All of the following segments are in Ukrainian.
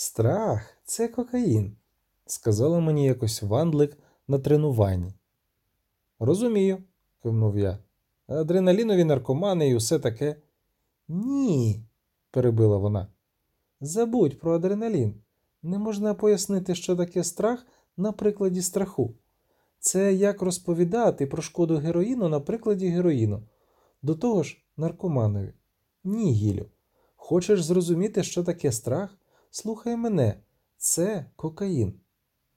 Страх це кокаїн, сказала мені якось вандлик на тренуванні. Розумію, кивнув я. Адреналінові наркомани і усе таке. Ні, перебила вона. Забудь про адреналін. Не можна пояснити, що таке страх на прикладі страху. Це як розповідати про шкоду героїну на прикладі героїну. До того ж, наркоманові. Ні, Гілю. Хочеш зрозуміти, що таке страх? Слухай мене, це кокаїн.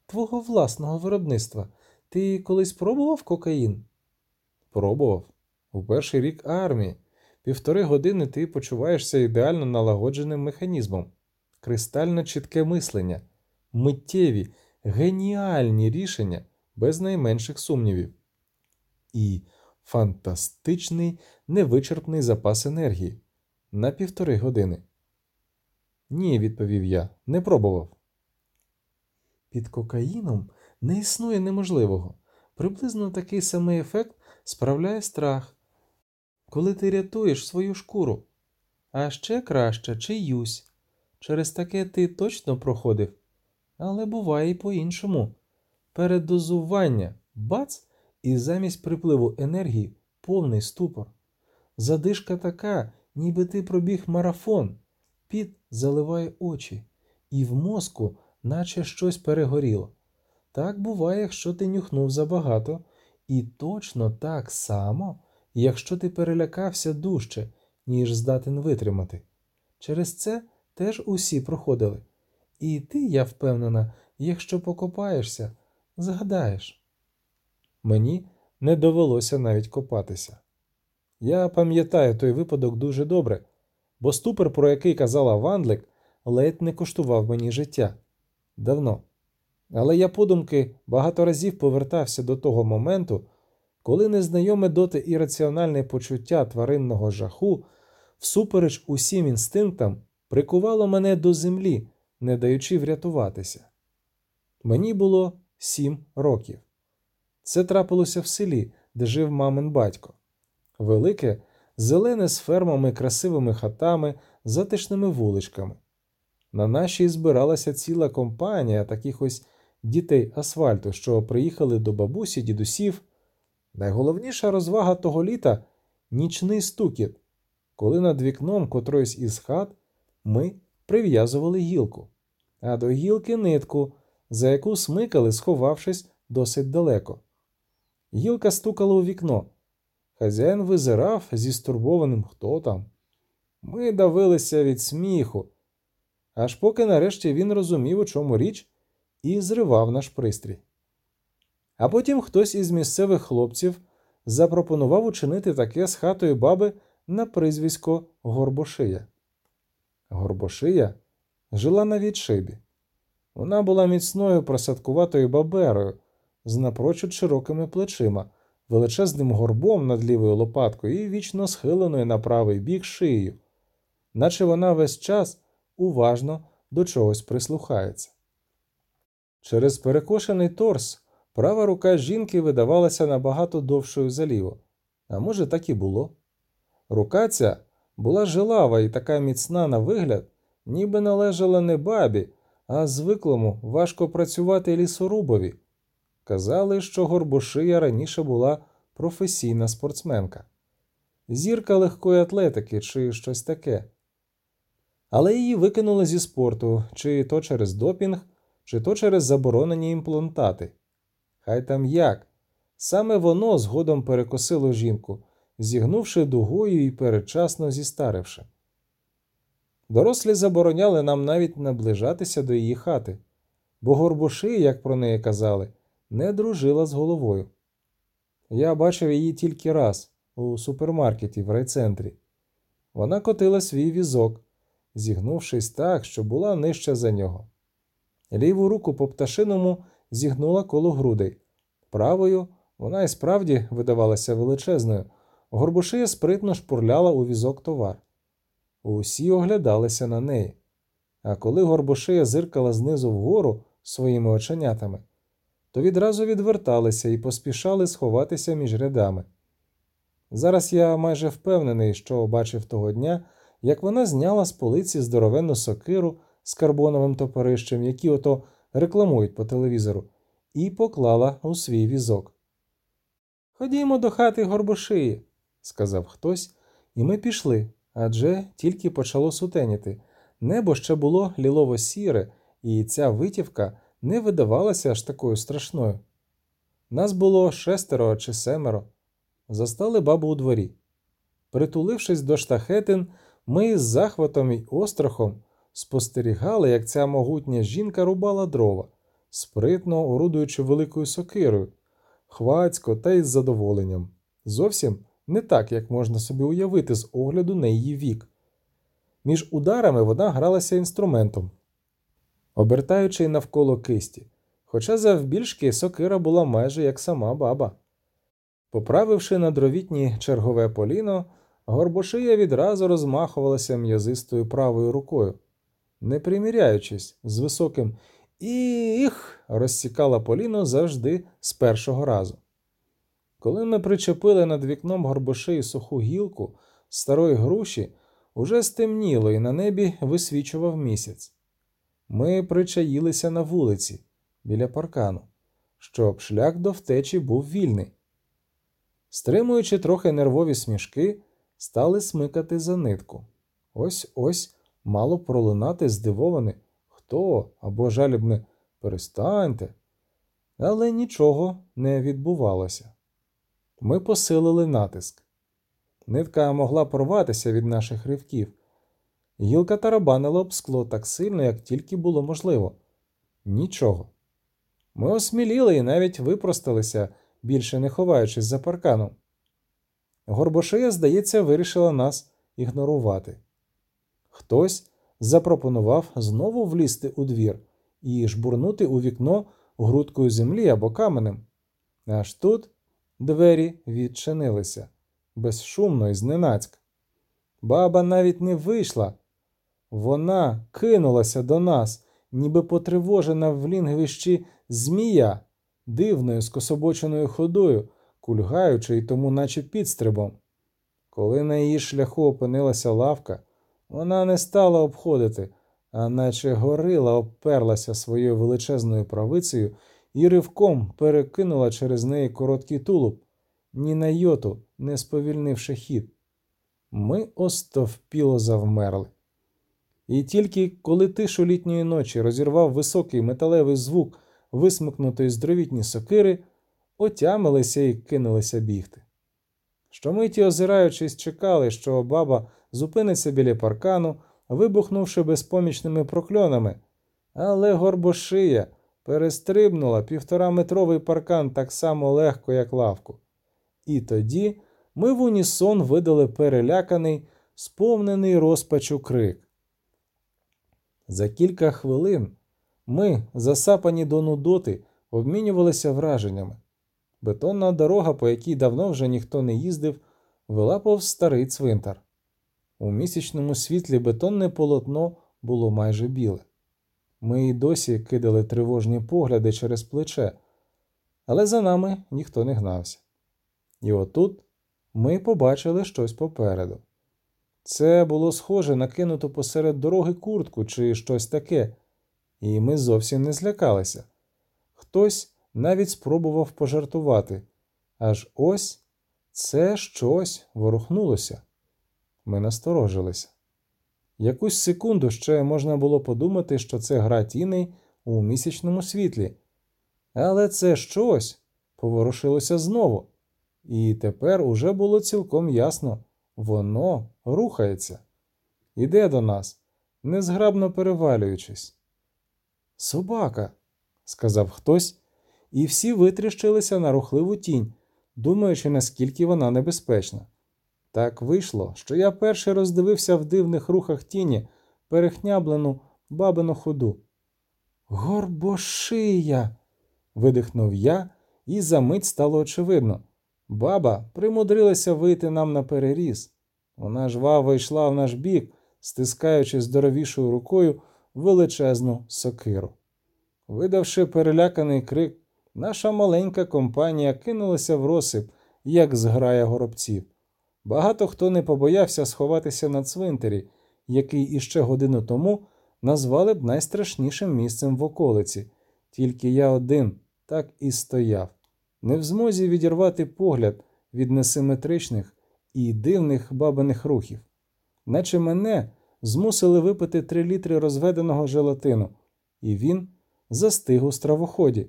Твого власного виробництва. Ти колись пробував кокаїн? Пробував. У перший рік армії. Півтори години ти почуваєшся ідеально налагодженим механізмом, кристально чітке мислення, миттєві, геніальні рішення без найменших сумнівів. І фантастичний невичерпний запас енергії на півтори години. Ні, відповів я, не пробував. Під кокаїном не існує неможливого. Приблизно такий самий ефект справляє страх, коли ти рятуєш свою шкуру. А ще краще чиюсь. Через таке ти точно проходив. Але буває і по-іншому. Передозування, бац, і замість припливу енергії повний ступор. Задишка така, ніби ти пробіг марафон, піт заливає очі, і в мозку, наче щось перегоріло. Так буває, якщо ти нюхнув забагато, і точно так само, якщо ти перелякався дужче, ніж здатен витримати. Через це теж усі проходили. І ти, я впевнена, якщо покопаєшся, згадаєш. Мені не довелося навіть копатися. Я пам'ятаю той випадок дуже добре, бо ступор, про який казала Вандлик, ледь не коштував мені життя давно. Але я подумки багато разів повертався до того моменту, коли незнайоме доти ірраціональне почуття тваринного жаху, всупереч усім інстинктам, прикувало мене до землі, не даючи врятуватися. Мені було сім років. Це трапилося в селі, де жив мамин батько. Велике, зелене з фермами, красивими хатами, затишними вуличками. На нашій збиралася ціла компанія таких ось дітей асфальту, що приїхали до бабусі, дідусів. Найголовніша розвага того літа нічний стукіт, коли над вікном котроїсь із хат ми прив'язували гілку, а до гілки нитку, за яку смикали, сховавшись досить далеко. Гілка стукала у вікно. Хазяїн визирав зі стурбованим хто там. Ми давилися від сміху, аж поки нарешті він розумів, у чому річ, і зривав наш пристрій. А потім хтось із місцевих хлопців запропонував учинити таке з хатою баби на прізвисько Горбошия. Горбошия жила на відшибі. Вона була міцною просадкуватою баберою з напрочуд широкими плечима, величезним горбом над лівою лопаткою і вічно схиленою на правий бік шиєю, наче вона весь час уважно до чогось прислухається. Через перекошений торс права рука жінки видавалася набагато довшою за ліву, а може, так і було. Рука ця була жилава і така міцна на вигляд, ніби належала не бабі, а звиклому важко працювати лісорубові. Казали, що Горбошия раніше була професійна спортсменка, зірка легкої атлетики чи щось таке. Але її викинули зі спорту, чи то через допінг, чи то через заборонені імплантати. Хай там як. Саме воно згодом перекосило жінку, зігнувши дугою і передчасно зістаривши. Дорослі забороняли нам навіть наближатися до її хати, бо горбуши, як про неї казали, не дружила з головою. Я бачив її тільки раз у супермаркеті в райцентрі. Вона котила свій візок, зігнувшись так, що була нижча за нього. Ліву руку по пташиному зігнула коло грудей, правою вона і справді видавалася величезною. Горбушия спритно шпурляла у візок товар. Усі оглядалися на неї. А коли Горбошия зиркала знизу вгору своїми оченятами, то відразу відверталися і поспішали сховатися між рядами. Зараз я майже впевнений, що бачив того дня, як вона зняла з полиці здоровенну сокиру з карбоновим топорищем, які ото рекламують по телевізору, і поклала у свій візок. Ходімо до хати горбошиї, сказав хтось, і ми пішли, адже тільки почало сутеніти. Небо ще було лілово сіре, і ця витівка не видавалася аж такою страшною. Нас було шестеро чи семеро. Застали бабу у дворі. Притулившись до штахетин, ми з захватом і острахом спостерігали, як ця могутня жінка рубала дрова, спритно орудуючи великою сокирою, хвацько та із задоволенням. Зовсім не так, як можна собі уявити з огляду на її вік. Між ударами вона гралася інструментом, обертаючи навколо кисті, хоча завбільшки сокира була майже як сама баба. Поправивши на дровітні чергове поліно, горбошия відразу розмахувалася м'язистою правою рукою, не приміряючись з високим «Іх!» розсікала поліно завжди з першого разу. Коли ми причепили над вікном горбошеї суху гілку старої груші, уже стемніло і на небі висвічував місяць. Ми причаїлися на вулиці біля паркану, щоб шлях до втечі був вільний. Стримуючи трохи нервові смішки, стали смикати за нитку. Ось ось мало пролунати здивоване хто або жалібне перестаньте. Але нічого не відбувалося. Ми посилили натиск. Нитка могла порватися від наших ривків. Гілка тарабанила об скло так сильно, як тільки було можливо. Нічого. Ми осміліли і навіть випросталися, більше не ховаючись за парканом. Горбошия, здається, вирішила нас ігнорувати. Хтось запропонував знову влізти у двір і жбурнути у вікно грудкою землі або каменем. Аж тут двері відчинилися безшумно і зненацька. Баба навіть не вийшла. Вона кинулася до нас, ніби потривожена в лінгвищі змія, дивною скособоченою ходою, кульгаючи й тому, наче підстрибом. Коли на її шляху опинилася лавка, вона не стала обходити, а наче горила обперлася своєю величезною правицею і ривком перекинула через неї короткий тулуб, ні на йоту не сповільнивши хід. Ми остовпіло завмерли. І тільки коли тишу літньої ночі розірвав високий металевий звук висмикнутої з дровітні сокири, отямилися і кинулися бігти. Щомиті, озираючись, чекали, що баба зупиниться біля паркану, вибухнувши безпомічними прокльонами, але горбошия перестрибнула півтораметровий паркан так само легко, як лавку. І тоді ми в унісон видали переляканий, сповнений розпачу крик. За кілька хвилин ми, засапані до нудоти, обмінювалися враженнями. Бетонна дорога, по якій давно вже ніхто не їздив, вела повз старий цвинтар. У місячному світлі бетонне полотно було майже біле. Ми й досі кидали тривожні погляди через плече, але за нами ніхто не гнався. І отут ми побачили щось попереду. Це було схоже на кинуту посеред дороги куртку чи щось таке, і ми зовсім не злякалися. Хтось навіть спробував пожартувати, аж ось це щось ворухнулося. Ми насторожилися. Якусь секунду ще можна було подумати, що це гра тіней у місячному світлі, але це щось поворушилося знову. І тепер уже було цілком ясно воно рухається, іде до нас, незграбно перевалюючись. Собака, сказав хтось, і всі витріщилися на рухливу тінь, думаючи, наскільки вона небезпечна. Так вийшло, що я перший роздивився в дивних рухах тіні перехняблену бабину ходу. Горбошия. видихнув я, і за мить стало очевидно. Баба примудрилася вийти нам на переріз. Вона жваво йшла в наш бік, стискаючи здоровішою рукою величезну сокиру. Видавши переляканий крик, наша маленька компанія кинулася в розсип, як зграя горобців. Багато хто не побоявся сховатися на цвинтарі, який іще годину тому назвали б найстрашнішим місцем в околиці, тільки я один так і стояв, не в змозі відірвати погляд від несиметричних і дивних бабиних рухів, наче мене змусили випити три літри розведеного желатину, і він застиг у стравоході.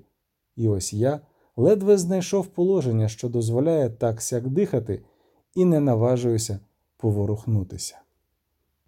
І ось я ледве знайшов положення, що дозволяє так сяк дихати, і не наважуюся поворухнутися.